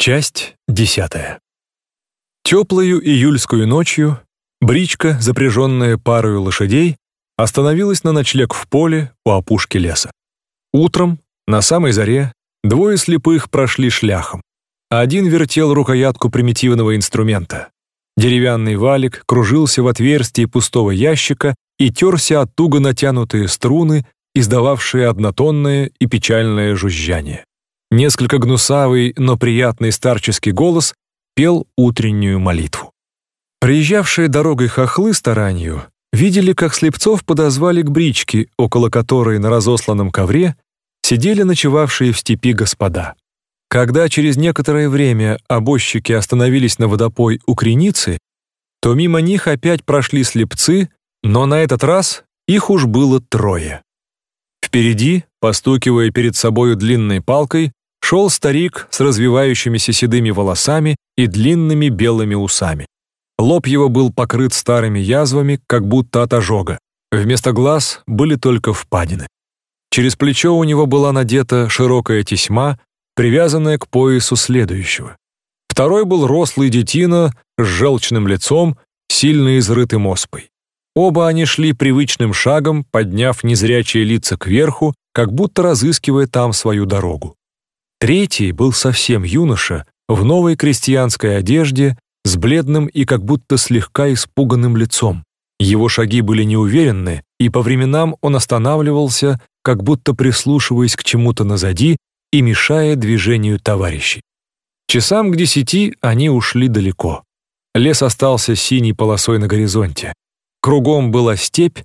Часть десятая. Теплую июльскую ночью бричка, запряженная парою лошадей, остановилась на ночлег в поле у опушки леса. Утром, на самой заре, двое слепых прошли шляхом. Один вертел рукоятку примитивного инструмента. Деревянный валик кружился в отверстии пустого ящика и терся от туго натянутые струны, издававшие однотонное и печальное жужжание. Несколько гнусавый, но приятный старческий голос пел утреннюю молитву. Приезжавшие дорогой хохлы старанию видели, как слепцов подозвали к бричке, около которой на разосланном ковре сидели ночевавшие в степи господа. Когда через некоторое время обозчики остановились на водопой у Креницы, то мимо них опять прошли слепцы, но на этот раз их уж было трое. Впереди, постукивая перед собою длинной палкой, шел старик с развивающимися седыми волосами и длинными белыми усами. Лоб его был покрыт старыми язвами, как будто от ожога. Вместо глаз были только впадины. Через плечо у него была надета широкая тесьма, привязанная к поясу следующего. Второй был рослый детина с желчным лицом, сильно изрытым оспой. Оба они шли привычным шагом, подняв незрячие лица кверху, как будто разыскивая там свою дорогу. Третий был совсем юноша, в новой крестьянской одежде, с бледным и как будто слегка испуганным лицом. Его шаги были неуверенны, и по временам он останавливался, как будто прислушиваясь к чему-то назади и мешая движению товарищей. Часам к десяти они ушли далеко. Лес остался синей полосой на горизонте. Кругом была степь,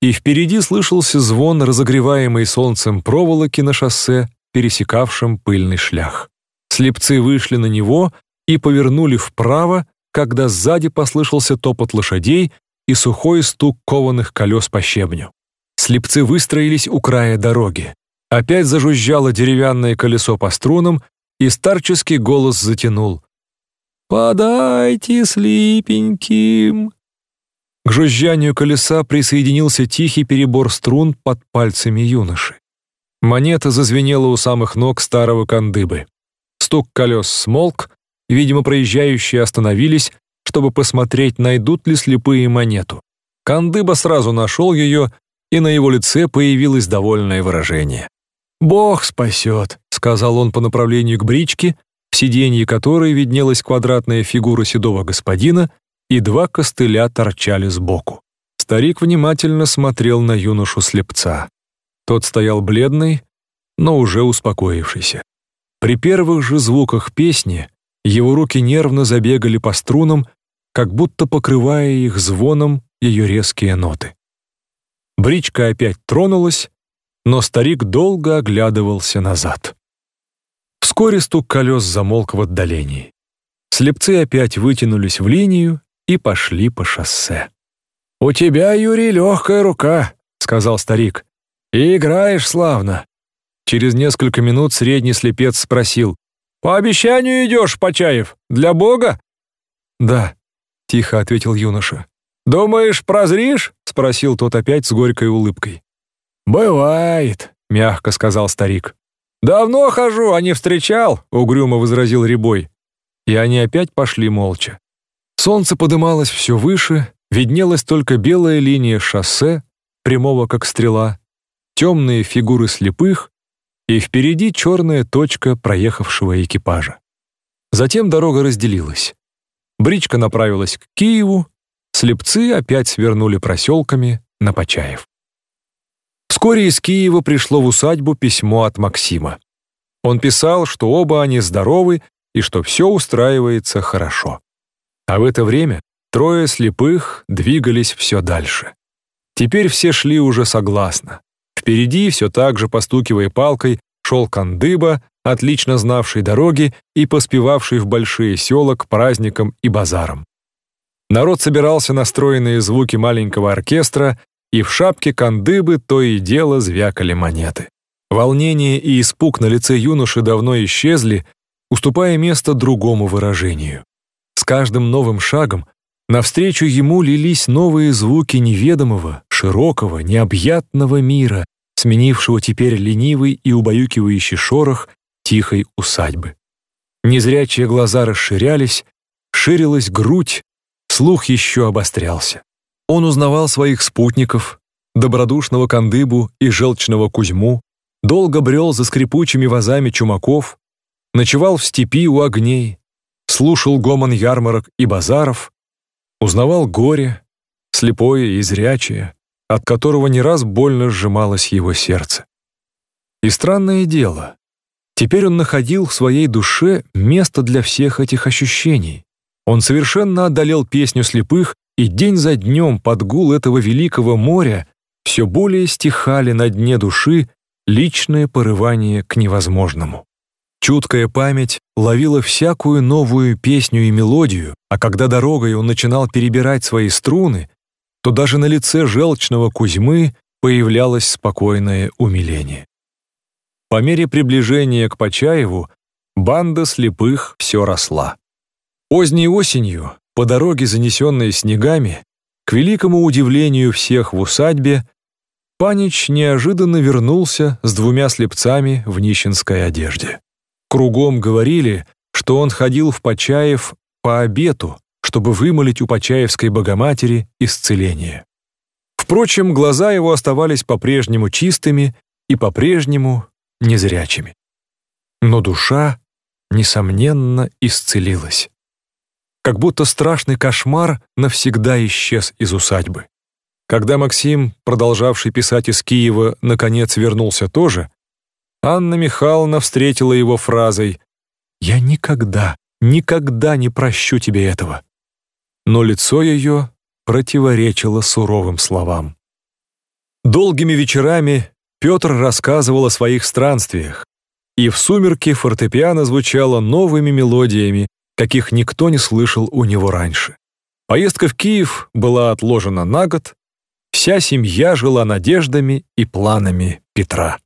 и впереди слышался звон разогреваемой солнцем проволоки на шоссе, пересекавшим пыльный шлях. Слепцы вышли на него и повернули вправо, когда сзади послышался топот лошадей и сухой стук кованых колес по щебню. Слепцы выстроились у края дороги. Опять зажужжало деревянное колесо по струнам, и старческий голос затянул. «Подайте слипеньким!» К жужжанию колеса присоединился тихий перебор струн под пальцами юноши. Монета зазвенела у самых ног старого кандыбы. Стук колес смолк, видимо, проезжающие остановились, чтобы посмотреть, найдут ли слепые монету. Кандыба сразу нашел ее, и на его лице появилось довольное выражение. «Бог спасет», — сказал он по направлению к бричке, в сиденье которой виднелась квадратная фигура седого господина, и два костыля торчали сбоку. Старик внимательно смотрел на юношу-слепца. Тот стоял бледный, но уже успокоившийся. При первых же звуках песни его руки нервно забегали по струнам, как будто покрывая их звоном ее резкие ноты. Бричка опять тронулась, но старик долго оглядывался назад. Вскоре стук колес замолк в отдалении. Слепцы опять вытянулись в линию и пошли по шоссе. «У тебя, Юрий, легкая рука», — сказал старик. И играешь славно». Через несколько минут средний слепец спросил. «По обещанию идешь, Почаев? Для Бога?» «Да», — тихо ответил юноша. «Думаешь, прозришь?» — спросил тот опять с горькой улыбкой. «Бывает», — мягко сказал старик. «Давно хожу, а не встречал», — угрюмо возразил Рябой. И они опять пошли молча. Солнце подымалось все выше, виднелась только белая линия шоссе, прямого как стрела, темные фигуры слепых и впереди черная точка проехавшего экипажа. Затем дорога разделилась. Бричка направилась к Киеву, слепцы опять свернули проселками на Почаев. Вскоре из Киева пришло в усадьбу письмо от Максима. Он писал, что оба они здоровы и что все устраивается хорошо. А в это время трое слепых двигались все дальше. Теперь все шли уже согласно. Впереди, все так же постукивая палкой, шел Кандыба, отлично знавший дороги и поспевавший в большие села к праздникам и базарам. Народ собирался на стройные звуки маленького оркестра, и в шапке Кандыбы то и дело звякали монеты. Волнение и испуг на лице юноши давно исчезли, уступая место другому выражению. С каждым новым шагом навстречу ему лились новые звуки неведомого, широкого, необъятного мира, сменившего теперь ленивый и убаюкивающий шорох тихой усадьбы. Незрячие глаза расширялись, ширилась грудь, слух еще обострялся. Он узнавал своих спутников, добродушного Кандыбу и желчного Кузьму, долго брел за скрипучими вазами чумаков, ночевал в степи у огней, слушал гомон ярмарок и базаров, узнавал горе, слепое и зрячее, от которого не раз больно сжималось его сердце. И странное дело, теперь он находил в своей душе место для всех этих ощущений. Он совершенно одолел песню слепых, и день за днем под гул этого великого моря все более стихали на дне души личное порывание к невозможному. Чуткая память ловила всякую новую песню и мелодию, а когда дорогой он начинал перебирать свои струны, то даже на лице желчного Кузьмы появлялось спокойное умиление. По мере приближения к Почаеву банда слепых все росла. Поздней осенью, по дороге, занесенной снегами, к великому удивлению всех в усадьбе, Панич неожиданно вернулся с двумя слепцами в нищенской одежде. Кругом говорили, что он ходил в Почаев по обету, чтобы вымолить у Почаевской Богоматери исцеление. Впрочем, глаза его оставались по-прежнему чистыми и по-прежнему незрячими. Но душа, несомненно, исцелилась. Как будто страшный кошмар навсегда исчез из усадьбы. Когда Максим, продолжавший писать из Киева, наконец вернулся тоже, Анна Михайловна встретила его фразой «Я никогда, никогда не прощу тебе этого». Но лицо ее противоречило суровым словам. Долгими вечерами Петр рассказывал о своих странствиях, и в сумерке фортепиано звучало новыми мелодиями, каких никто не слышал у него раньше. Поездка в Киев была отложена на год, Вся семья жила надеждами и планами Петра.